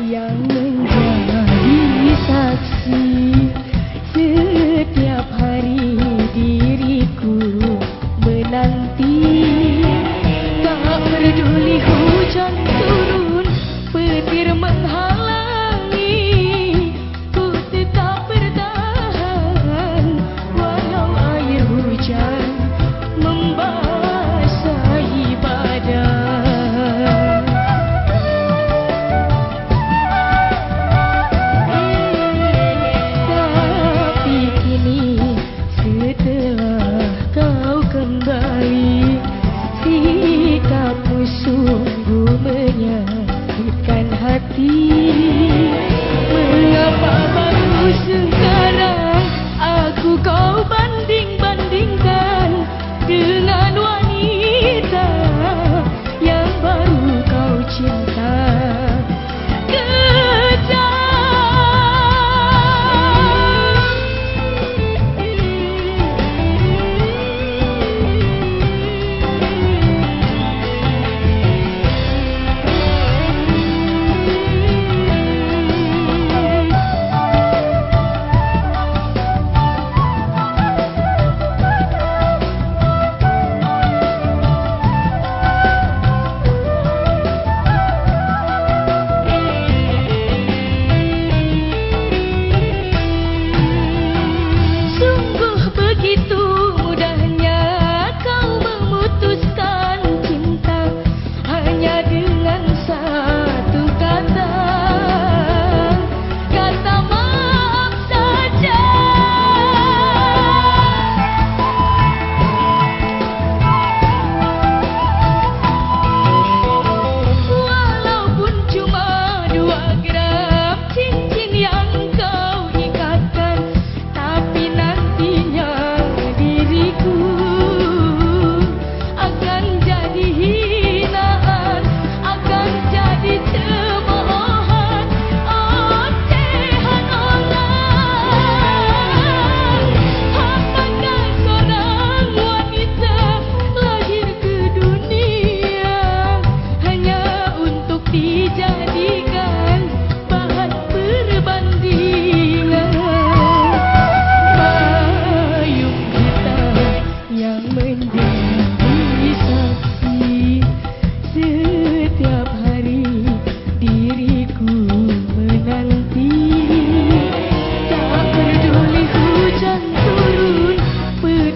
yang.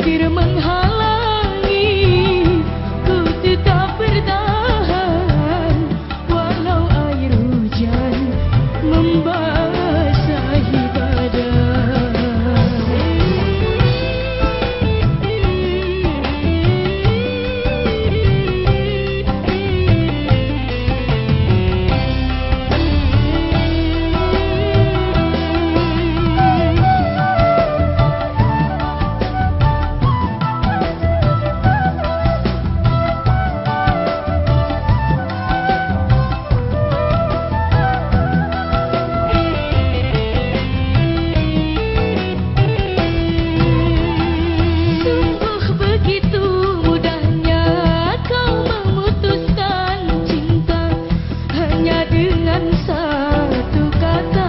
hampir menghalang dengan satu kata.